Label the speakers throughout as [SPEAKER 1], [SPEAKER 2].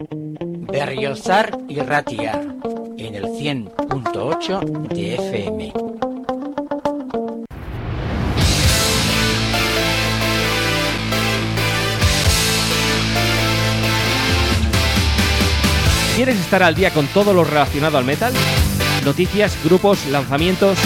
[SPEAKER 1] Berriozar y Ratia, en el 100.8 de FM.
[SPEAKER 2] ¿Quieres estar al día con todo lo relacionado al metal? Noticias, grupos, lanzamientos...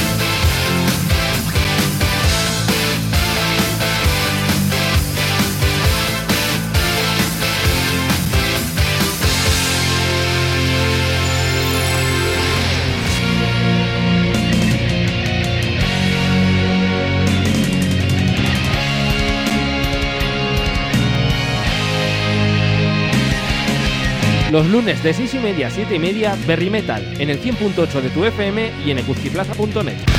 [SPEAKER 2] Los lunes de 6 y media a 7 y media, Berry Metal, en el 100.8 de tu FM y en ecuzquiplaza.net.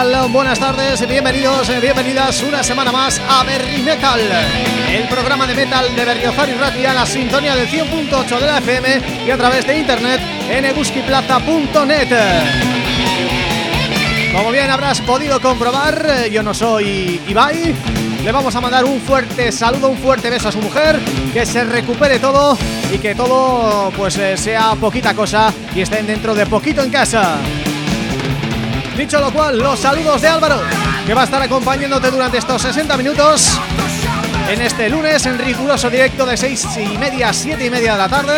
[SPEAKER 3] Buenas tardes, bienvenidos, eh, bienvenidas una semana más a Berry Metal El programa de metal de Berriozar y Ratia La sintonía del 100.8 de la FM Y a través de internet en eguskiplaza.net Como bien habrás podido comprobar, eh, yo no soy Ibai. Le vamos a mandar un fuerte saludo, un fuerte beso a su mujer Que se recupere todo y que todo pues eh, sea poquita cosa Y estén dentro de poquito en casa Dicho lo cual, los saludos de Álvaro, que va a estar acompañándote durante estos 60 minutos en este lunes en riguroso directo de 6 y media a 7 y media de la tarde.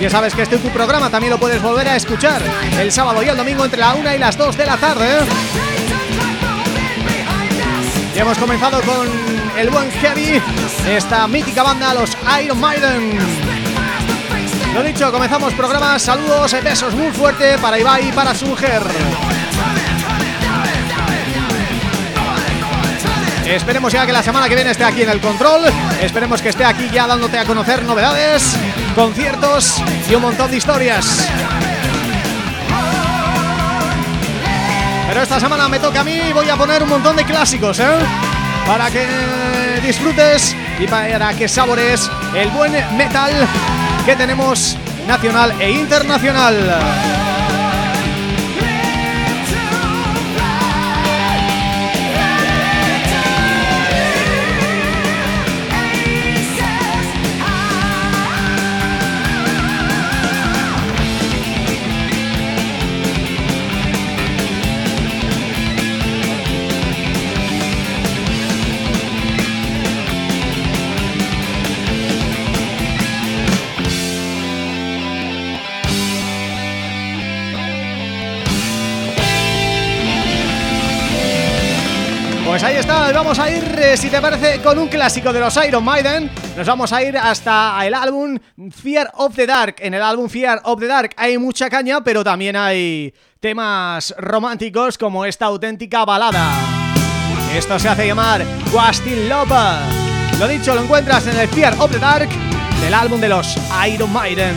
[SPEAKER 3] Ya sabes que este tu programa también lo puedes volver a escuchar el sábado y el domingo entre la 1 y las 2 de la tarde. Y hemos comenzado con el buen Heavy, esta mítica banda, los Iron Maiden. Lo dicho, comenzamos programa, saludos, besos muy fuerte para Ibai y para su mujer. Esperemos ya que la semana que viene esté aquí en el control. Esperemos que esté aquí ya dándote a conocer novedades Conciertos y un montón de historias. Pero esta semana me toca a mí y voy a poner un montón de clásicos, ¿eh? Para que disfrutes y para que sabores el buen metal que tenemos nacional e internacional
[SPEAKER 4] está, vamos a ir, eh, si te parece, con un clásico de los Iron Maiden. Nos vamos a ir hasta el álbum Fear of the Dark. En el álbum Fear of the Dark hay mucha caña, pero también hay temas románticos como esta auténtica balada. Esto se hace llamar Wastin Lopa Lo dicho, lo encuentras en el Fear of the Dark del álbum de los Iron Maiden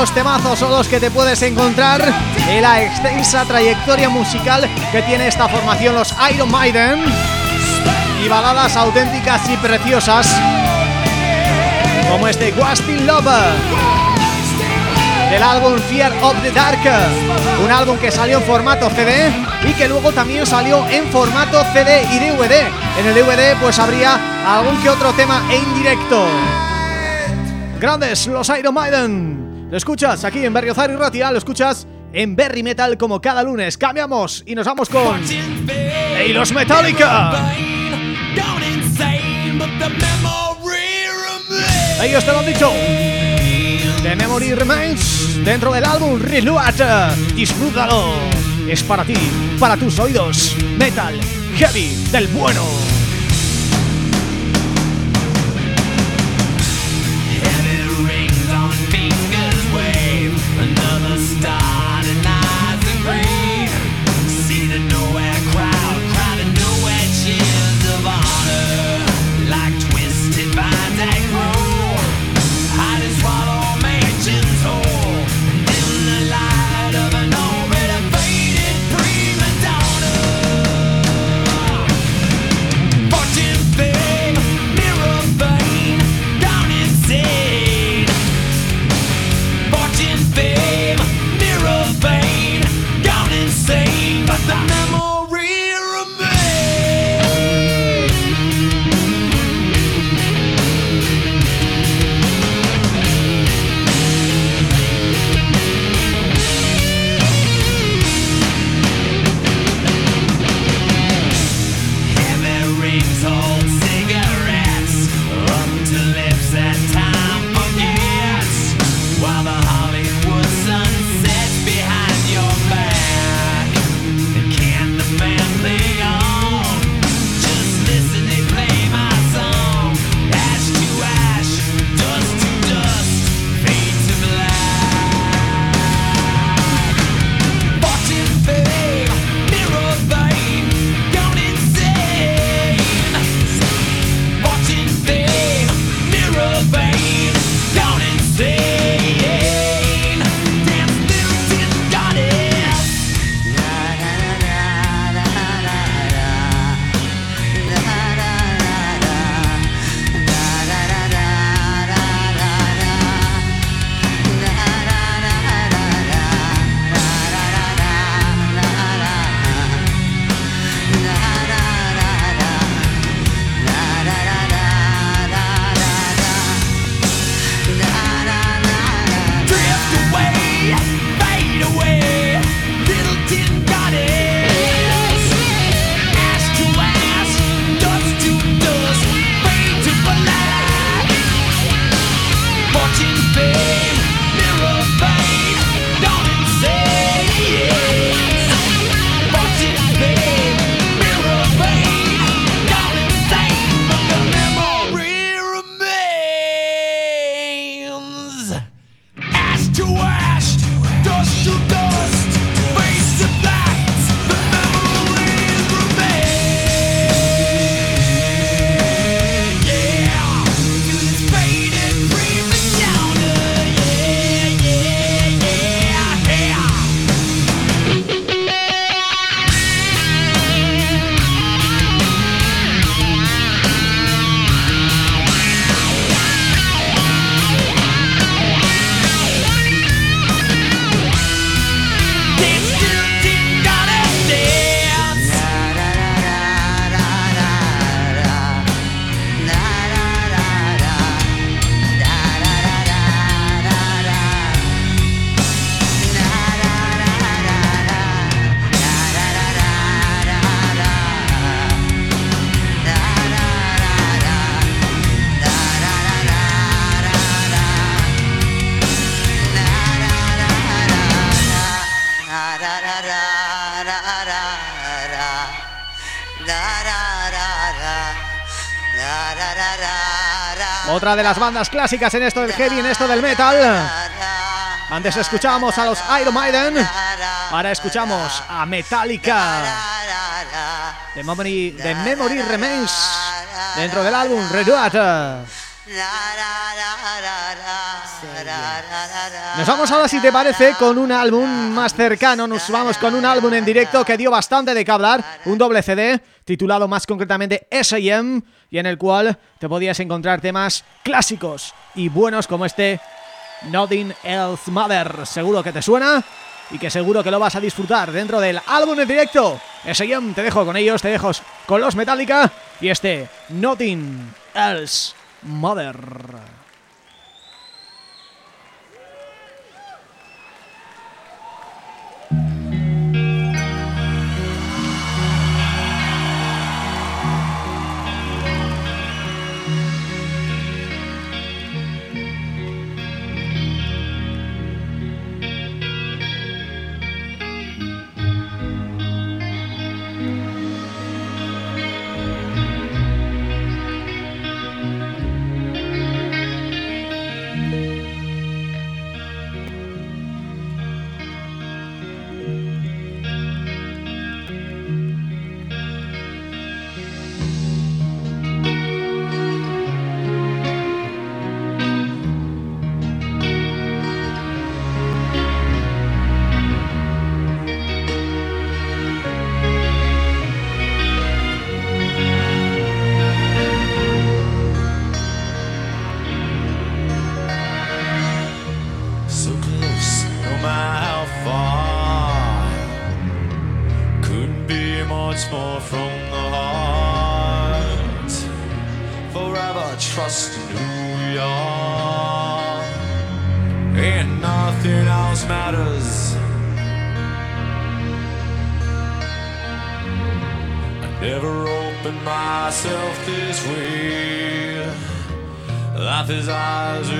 [SPEAKER 5] Auténticos temazos son los que te puedes encontrar en la extensa trayectoria musical que tiene esta formación, los Iron Maiden. Y baladas auténticas y preciosas como este Wasting Love del álbum Fear of the Dark. Un álbum que salió en formato CD y que luego también salió en formato CD y DVD en el DVD pues habría algún que otro tema en directo. Grandes los Iron Maiden lo escuchas aquí en Berriozar y Ratia lo escuchas en Berry Metal como cada lunes cambiamos y nos vamos con y los Metallica ellos te lo han dicho The Memory Remains dentro del álbum Reload. Disfrútalo. Es para ti, para tus oídos. Metal Heavy del bueno. Otra de las bandas clásicas en esto del heavy, en esto del metal. Antes escuchábamos a los Iron Maiden, ahora escuchamos a Metallica. The Memory, The Memory Remains dentro del álbum Reduat.
[SPEAKER 3] Nos vamos ahora, si te parece, con un álbum más cercano. Nos vamos con un álbum en directo que dio bastante de qué hablar. Un doble CD, titulado más concretamente S.I.M. Y en el cual te podías encontrar temas clásicos y buenos como este Nothing Else Mother. Seguro que te suena y que seguro que lo vas a disfrutar dentro del álbum en directo. S.I.M. te dejo con ellos, te dejo con los Metallica y este Nothing Else Mother.
[SPEAKER 5] his
[SPEAKER 3] eyes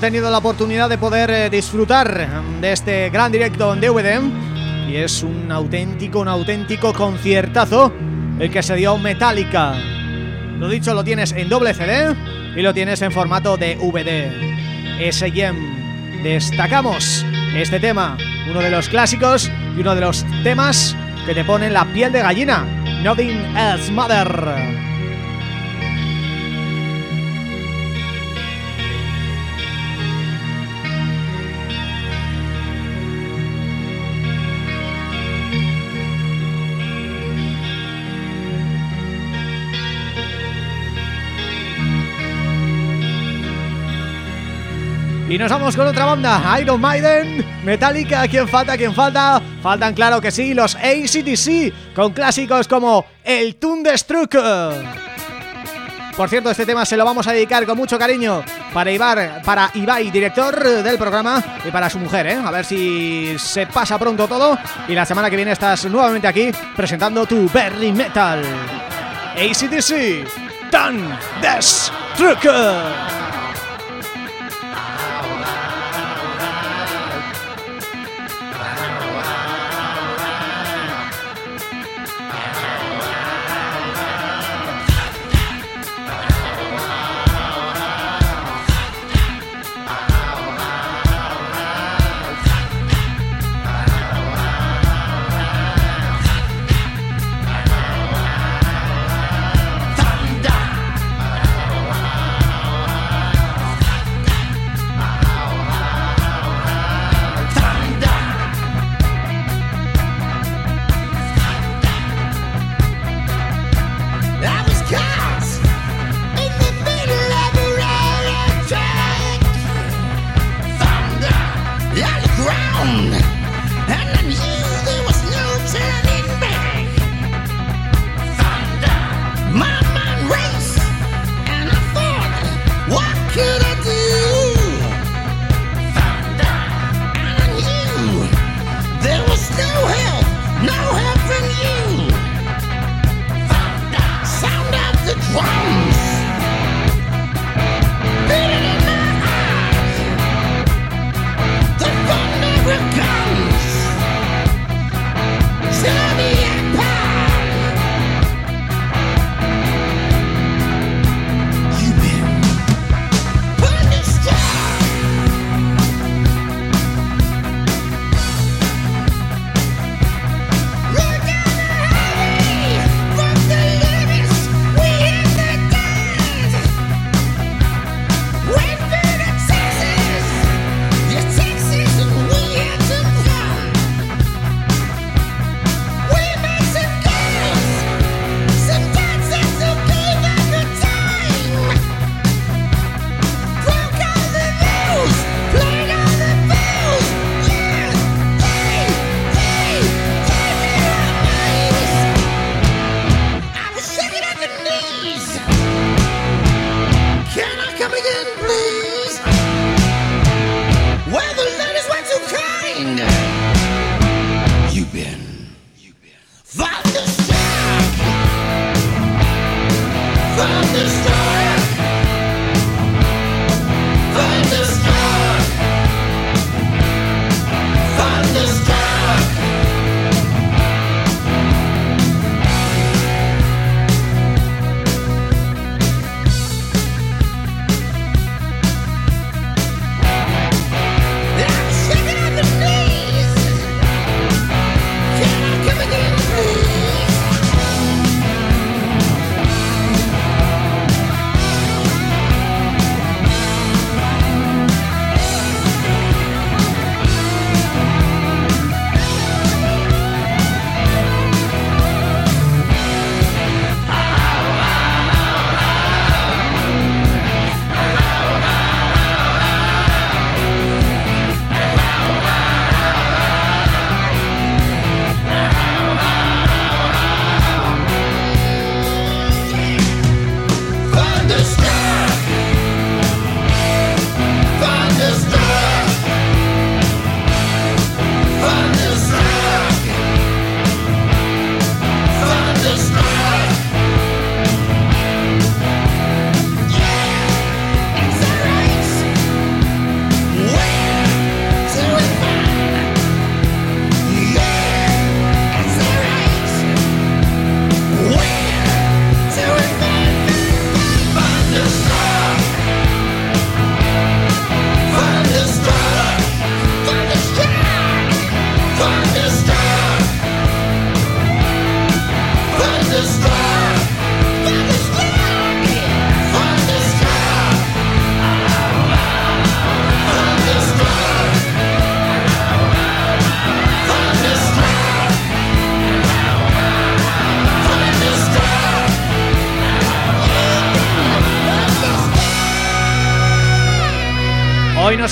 [SPEAKER 3] he tenido la oportunidad de poder eh, disfrutar de este gran directo en DVD y es un auténtico, un auténtico conciertazo el que se dio Metallica. Lo dicho, lo tienes en doble CD y lo tienes en formato de VD. S.Y.M. Destacamos este tema, uno de los clásicos y uno de los temas que te ponen la piel de gallina. Nothing Else Mother. Y nos vamos con otra banda, Iron Maiden, Metallica, ¿quién falta? ¿Quién falta? Faltan, claro que sí, los ACDC, con clásicos como el Thunderstruck. Por cierto, este tema se lo vamos a dedicar con mucho cariño para Ibar, para Ibai, director del programa, y para su mujer, ¿eh? A ver si se pasa pronto todo y la semana que viene estás nuevamente aquí presentando tu Berry Metal. ACDC, Thunderstruck.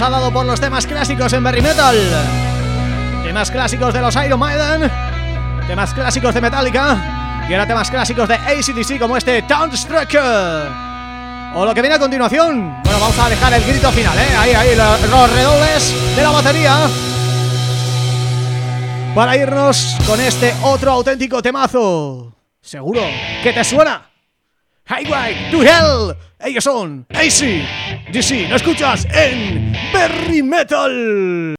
[SPEAKER 3] Ha dado por los temas clásicos en Berry Metal. Temas clásicos de los Iron Maiden, temas clásicos de Metallica y ahora temas clásicos de ACDC como este Townstrucker. O lo que viene a continuación, bueno, vamos a dejar el grito final, ¿eh? Ahí, ahí, los redobles de la batería para irnos con este otro auténtico temazo. Seguro que te suena. Highway to Hell. Ellos son AC DC. ¿No escuchas? En Berry Metal.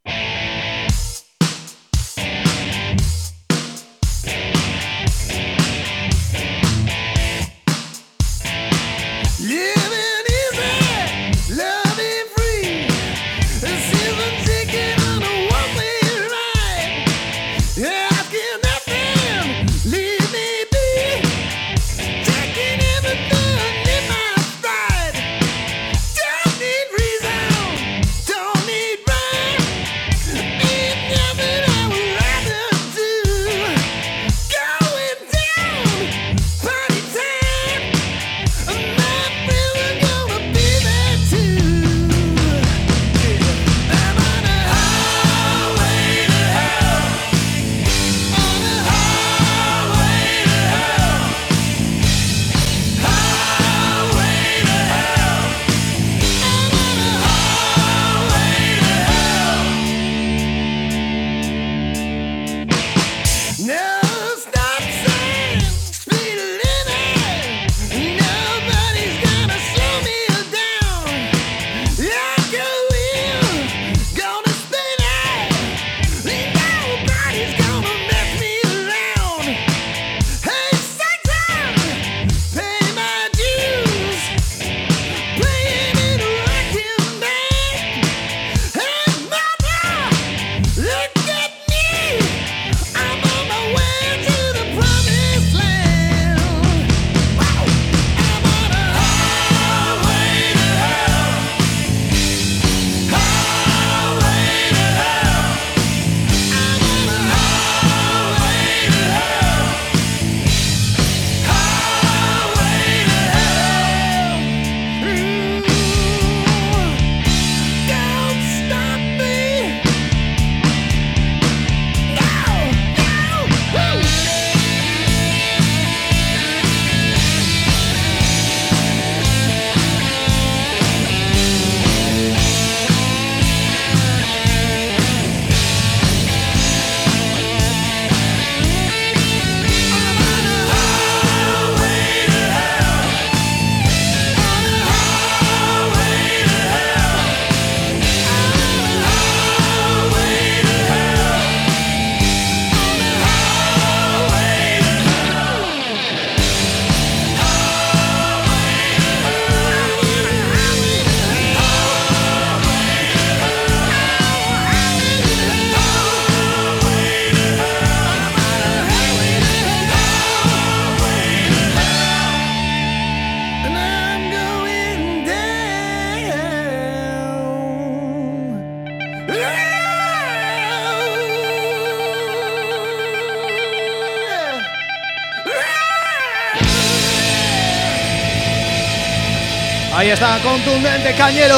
[SPEAKER 3] Contundente cañero.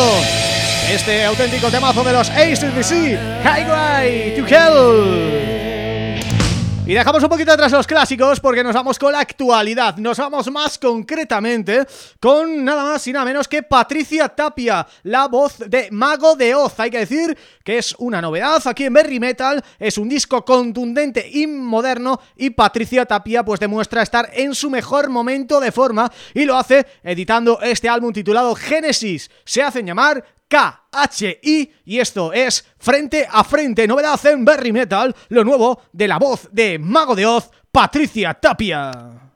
[SPEAKER 3] Este auténtico temazo de los ACDC, Highway to Hell. Y dejamos un poquito atrás los clásicos porque nos vamos con la actualidad. Nos vamos más concretamente con nada más y nada menos que Patricia Tapia, la voz de Mago de Oz. Hay que decir que es una novedad aquí en Berry Metal, es un disco contundente y moderno y Patricia Tapia pues demuestra estar en su mejor momento de forma y lo hace editando este álbum titulado Génesis. Se hacen llamar KHI y esto es Frente a Frente, novedad en Berry Metal, lo nuevo de la voz de Mago de Oz, Patricia Tapia.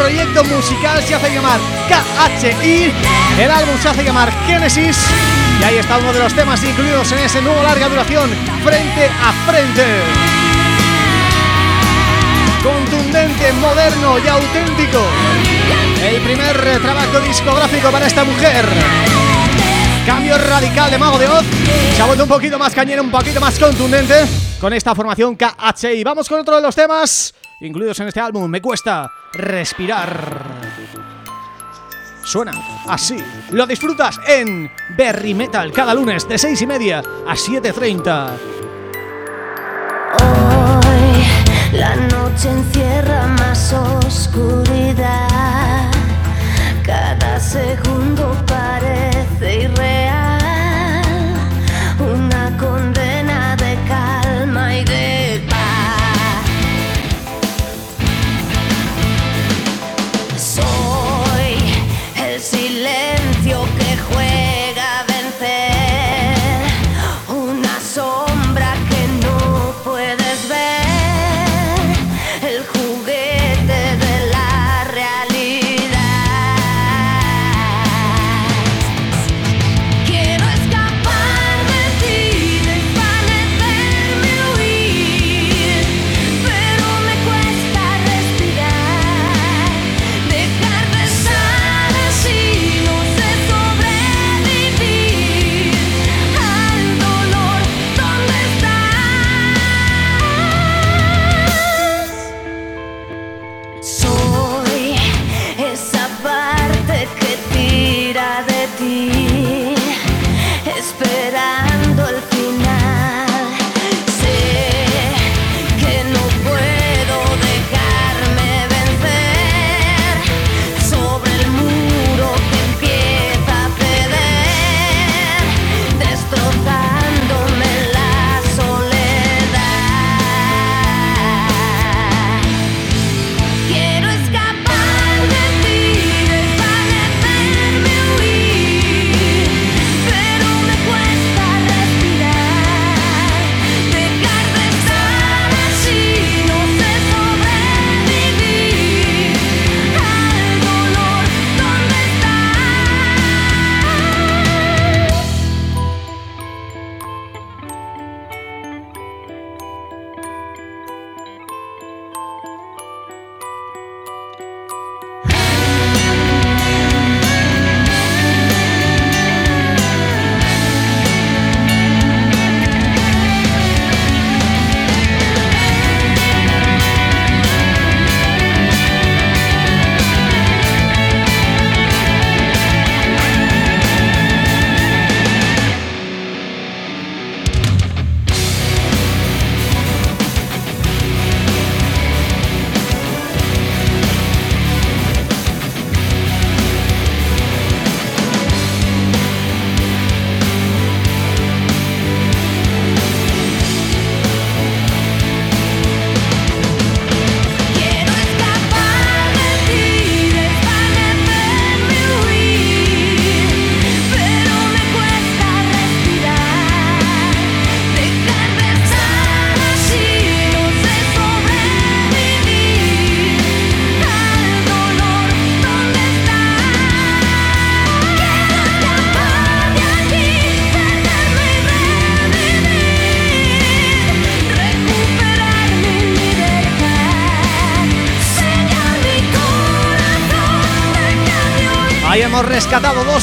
[SPEAKER 3] Proyecto musical, se hace llamar KHI, el álbum se hace llamar Genesis, y ahí está uno de los temas incluidos en ese nuevo larga duración, Frente a Frente. Contundente, moderno y auténtico. El primer trabajo discográfico para esta mujer. Cambio radical de Mago de Oz Se ha vuelto un poquito más cañero, un poquito más contundente Con esta formación KHI Vamos con otro de los temas Incluidos en este álbum Me cuesta respirar Suena así Lo disfrutas en Berry Metal Cada lunes de 6 y media a 7.30
[SPEAKER 6] Hoy la noche encierra más oscuridad. Cada segundo parece irreal.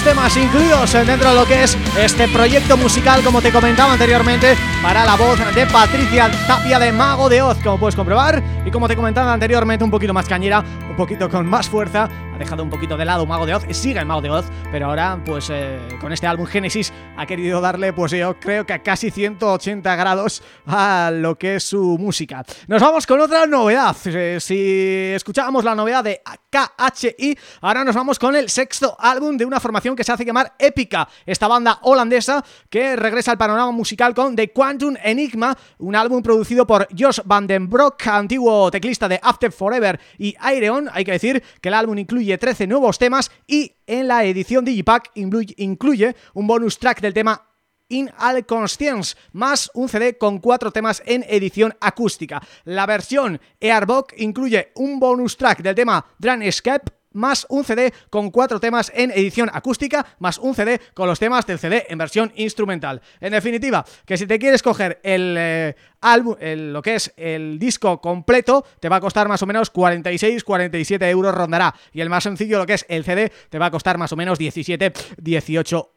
[SPEAKER 3] Temas incluidos dentro de lo que es este proyecto musical, como te comentaba anteriormente, para la voz de Patricia Tapia de Mago de Oz, como puedes comprobar, y como te comentaba anteriormente, un poquito más cañera, un poquito con más fuerza, ha dejado un poquito de lado Mago de Oz, sigue en Mago de Oz, pero ahora, pues eh, con este álbum Génesis, ha querido darle, pues yo creo que a casi 180 grados a lo que es su música. Nos vamos con otra novedad, Eh, si escuchábamos la novedad de KHI, ahora nos vamos con el sexto álbum de una formación que se hace llamar Épica, esta banda holandesa que regresa al panorama musical con The Quantum Enigma, un álbum producido por Josh Van den Broek, antiguo teclista de After Forever y Aireon. Hay que decir que el álbum incluye 13 nuevos temas y en la edición Digipack incluye, un bonus track del tema In Al Conscience, más un CD con cuatro temas en edición acústica. La versión Airbox incluye un bonus track del tema Drum Escape más un CD con cuatro temas en edición acústica, más un CD con los temas del CD en versión instrumental. En definitiva, que si te quieres coger el eh, álbum, lo que es el disco completo, te va a costar más o menos 46, 47 euros rondará. Y el más sencillo, lo que es el CD, te va a costar más o menos 17, 18 euros.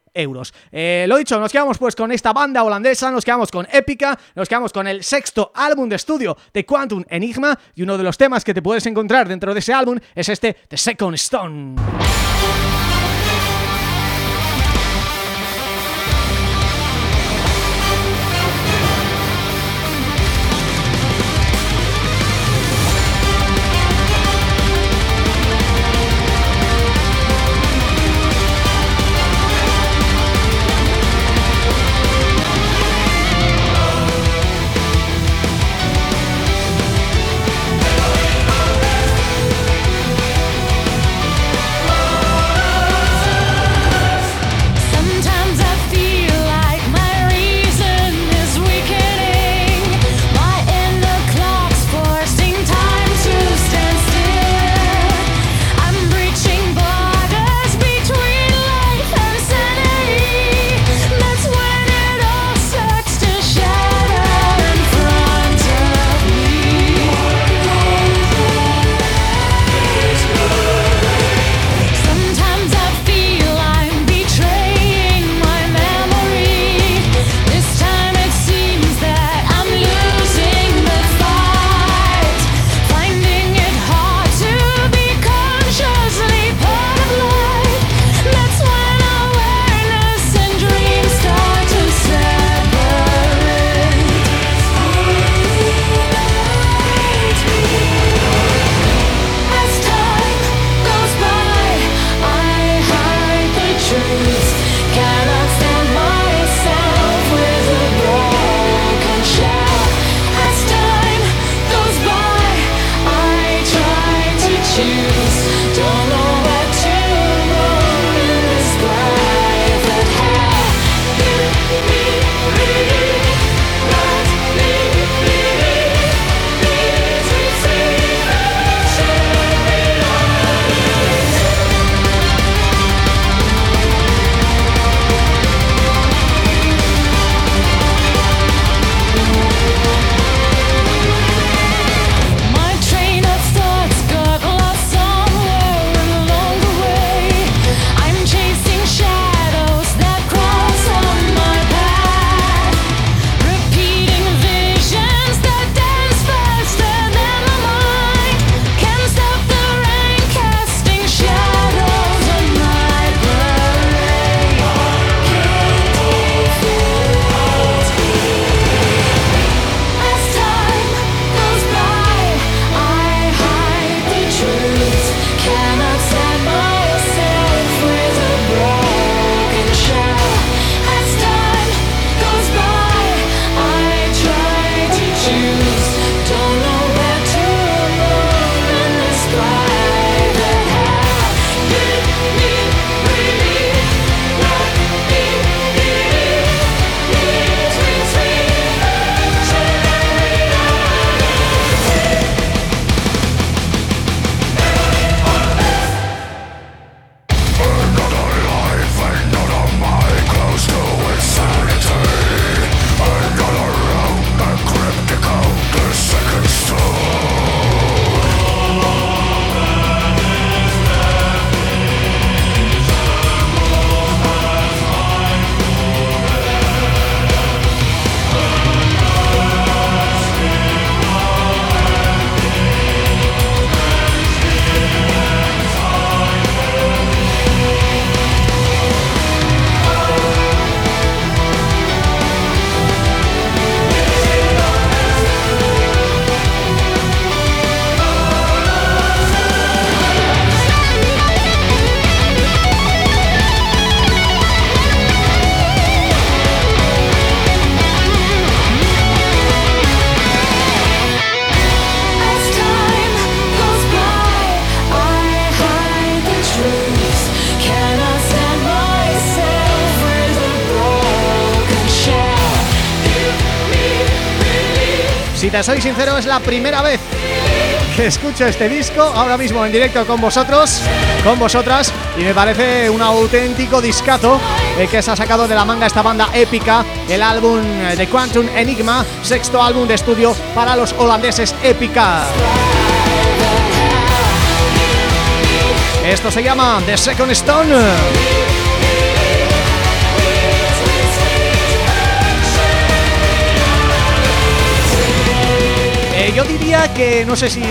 [SPEAKER 3] Eh, lo dicho, nos quedamos pues con esta banda holandesa, nos quedamos con Épica, nos quedamos con el sexto álbum de estudio de Quantum Enigma y uno de los temas que te puedes encontrar dentro de ese álbum es este The Second Stone. Soy sincero es la primera vez que escucho este disco ahora mismo en directo con vosotros, con vosotras y me parece un auténtico discazo eh, que se ha sacado de la manga esta banda épica, el álbum eh, de Quantum Enigma, sexto álbum de estudio para los holandeses Épica. Esto se llama The Second Stone. Eh, yo diría que, no sé si,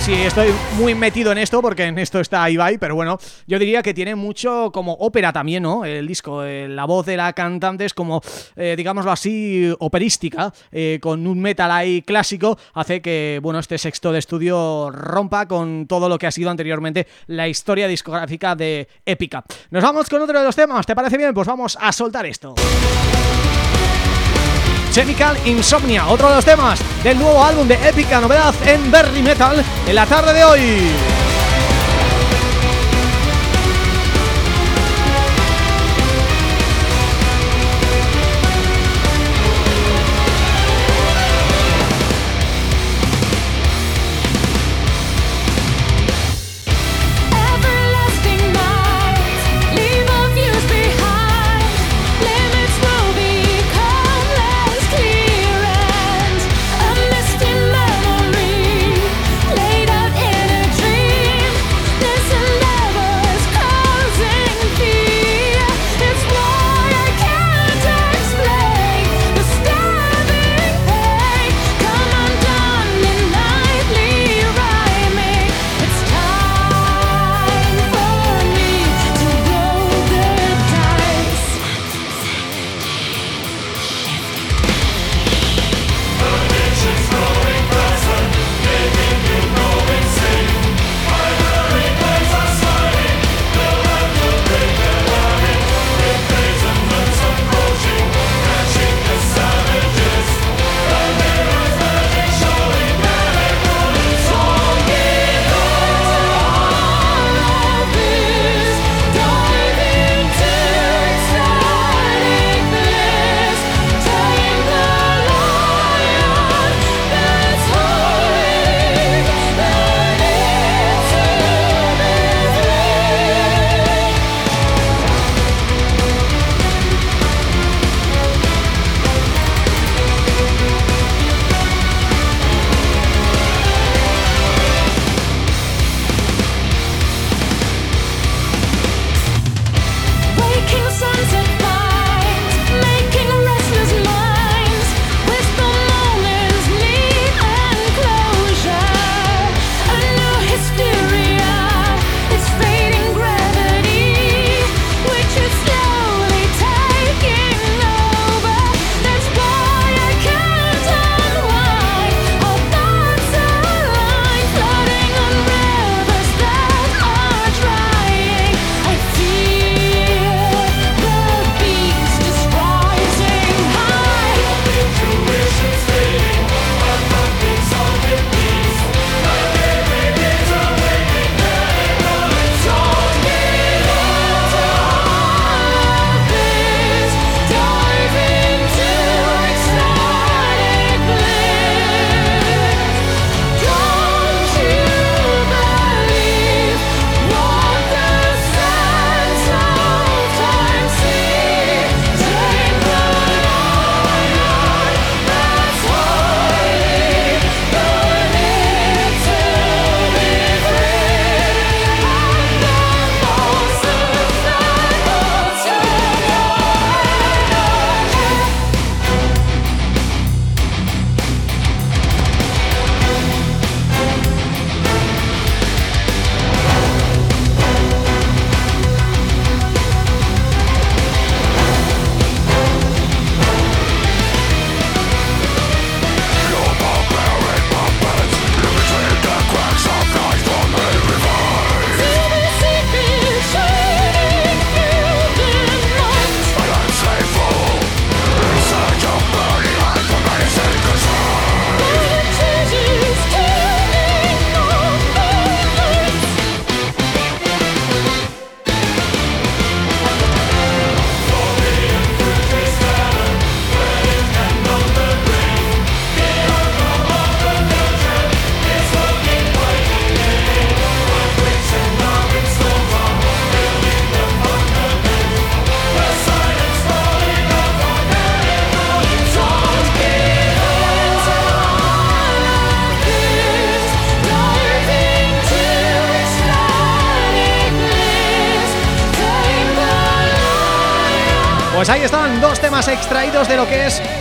[SPEAKER 3] si estoy muy metido en esto, porque en esto está Ibai, pero bueno, yo diría que tiene mucho como ópera también, ¿no? El disco, eh, la voz de la cantante es como, eh, digámoslo así, operística, con un metal ahí clásico, hace que, bueno, este sexto de estudio rompa con todo lo que ha sido anteriormente la historia discográfica de Épica. Nos vamos con otro de los temas, ¿te parece bien? Pues vamos a soltar esto. Chemical Insomnia, otro de los temas del nuevo álbum de épica novedad en Berry Metal en la tarde de hoy.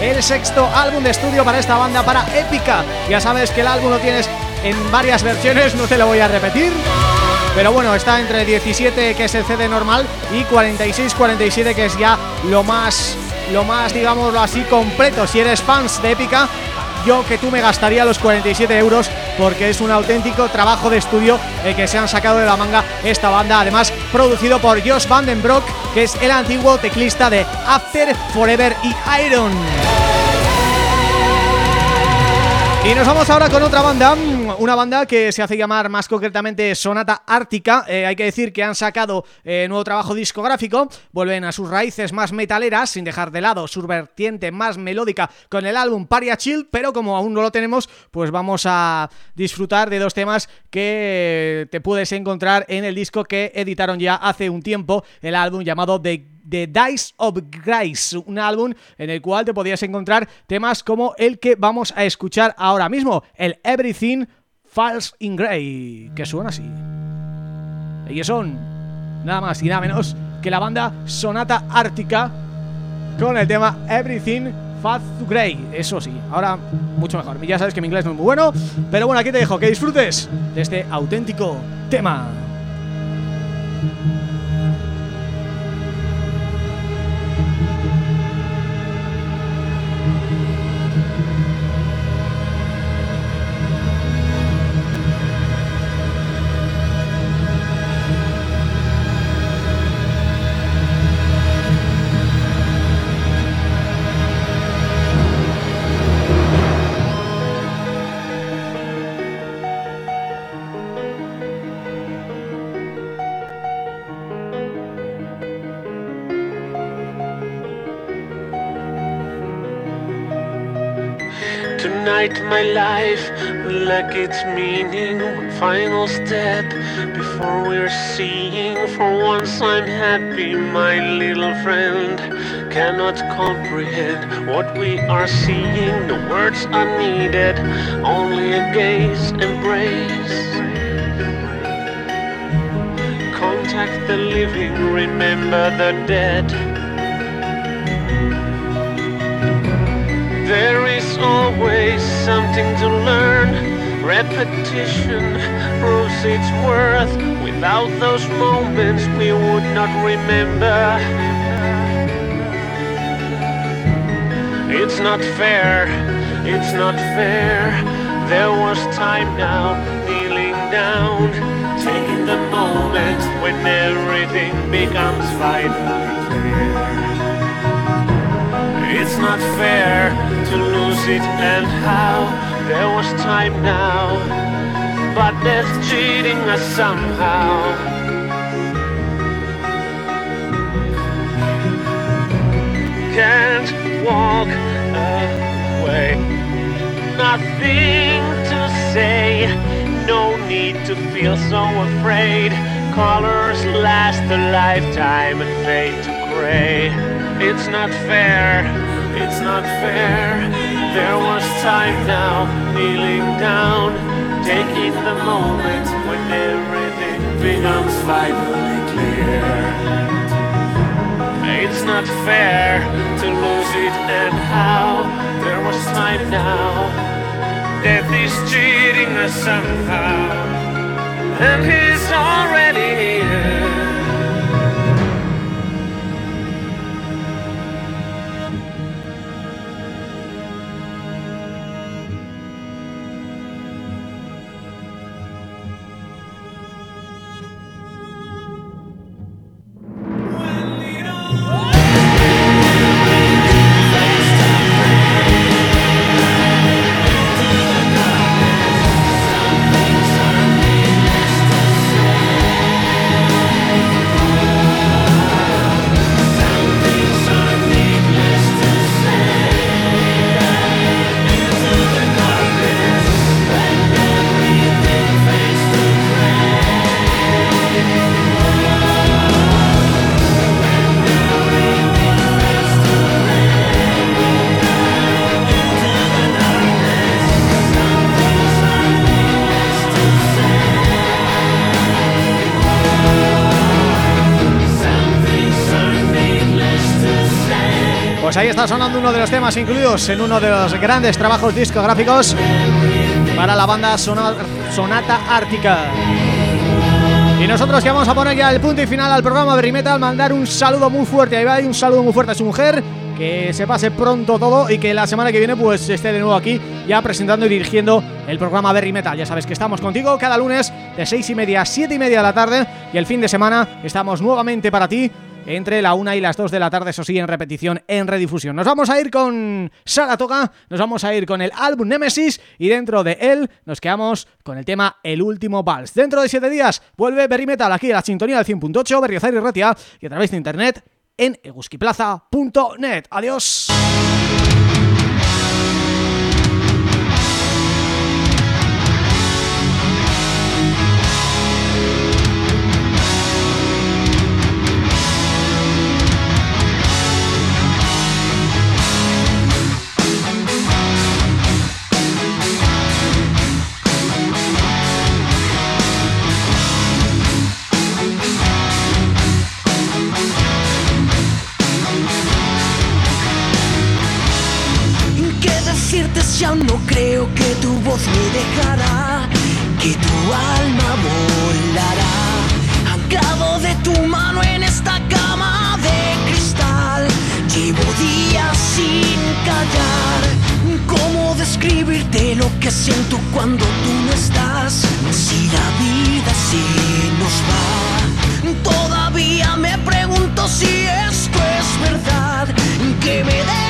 [SPEAKER 3] El sexto álbum de estudio para esta banda, para Épica. Ya sabes que el álbum lo tienes en varias versiones, no te lo voy a repetir. Pero bueno, está entre 17 que es el CD normal y 46-47 que es ya lo más, lo más digámoslo así completo. Si eres fans de Épica, yo que tú me gastaría los 47 euros porque es un auténtico trabajo de estudio que se han sacado de la manga esta banda, además producido por Josh Vandenbroek, que es el antiguo teclista de After, Forever y Iron. Y nos vamos ahora con otra banda, mm, una banda que se hace llamar más concretamente Sonata Ártica, Eh, hay que decir que han sacado eh, nuevo trabajo discográfico, vuelven a sus raíces más metaleras, sin dejar de lado su vertiente más melódica con el álbum Paria Chill, pero como aún no lo tenemos, pues vamos a disfrutar de dos temas que te puedes encontrar en el disco que editaron ya hace un tiempo, el álbum llamado The The Dice of Grace, un álbum en el cual te podías encontrar temas como el que vamos a escuchar ahora mismo, el Everything Falls in Grey, que suena así. Ellos son nada más y nada menos que la banda Sonata Ártica con el tema Everything Falls to Grey. Eso sí, ahora mucho mejor. Ya sabes que mi inglés no es muy bueno, pero bueno, aquí te dejo que disfrutes de este auténtico tema.
[SPEAKER 7] My life will lack its meaning. One final step before we're seeing. For once I'm happy my little friend. Cannot comprehend what we are seeing. The words are needed, only a gaze embrace. Contact the living, remember the dead to learn. Repetition proves its worth. Without those moments, we would not remember. It's not fair, it's not fair. There was time now, kneeling down, taking the moment when everything becomes finally clear. It's not fair to lose it and how there was time now, but death's cheating us somehow. Can't walk away. Nothing to say, no need to feel so afraid. Colors last a lifetime and fade to gray. It's not fair, it's not fair. There was time now, kneeling down, taking the moment when everything becomes finally clear. It's not fair to lose it and how there was time now. Death is cheating us somehow, and he's already
[SPEAKER 3] ahí está sonando uno de los temas incluidos en uno de los grandes trabajos discográficos para la banda Sona- Sonata Ártica. Y nosotros que vamos a poner ya el punto y final al programa Berry Metal, mandar un saludo muy fuerte a Ibai, un saludo muy fuerte a su mujer, que se pase pronto todo y que la semana que viene pues esté de nuevo aquí ya presentando y dirigiendo el programa Berry Metal. Ya sabes que estamos contigo cada lunes de seis y media a siete y media de la tarde y el fin de semana estamos nuevamente para ti entre la 1 y las 2 de la tarde, eso sí, en repetición, en redifusión. Nos vamos a ir con Saratoga, nos vamos a ir con el álbum Nemesis y dentro de él nos quedamos con el tema El Último Vals. Dentro de 7 días vuelve Berry Metal aquí a la sintonía del 100.8, Berriozar y Ratia y a través de internet en eguskiplaza.net. Adiós.
[SPEAKER 6] Me dejará? Que tu alma volará Anclado de tu mano en esta cama de cristal Llevo días sin callar ¿Cómo describirte lo que siento cuando tú no estás? Si la vida se nos va Todavía me pregunto si esto es verdad Que me dejas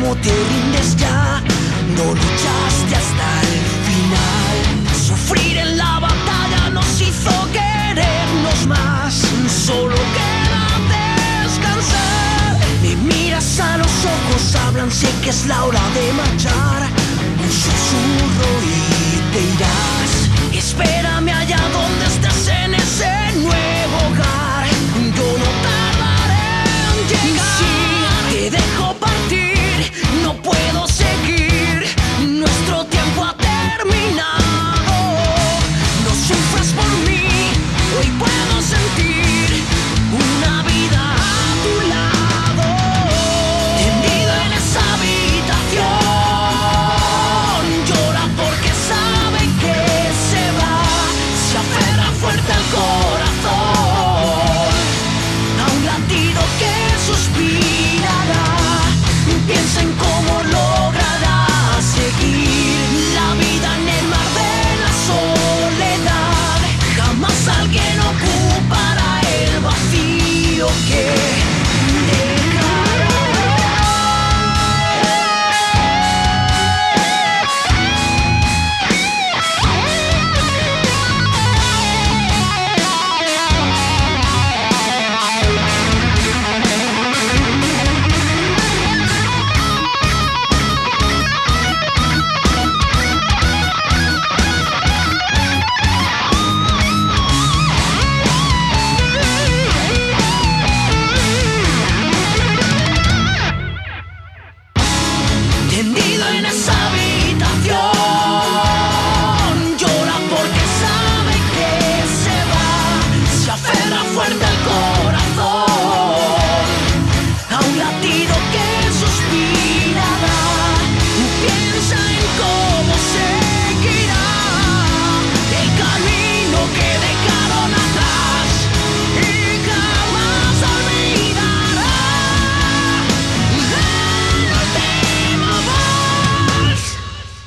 [SPEAKER 6] cómo te rindes ya, no luchaste hasta el final. Sufrir en la batalla nos hizo querernos más, solo queda descansar. Me miras a los ojos, hablan, sé que es la hora de marchar. Un susurro y te irás, espérame allá donde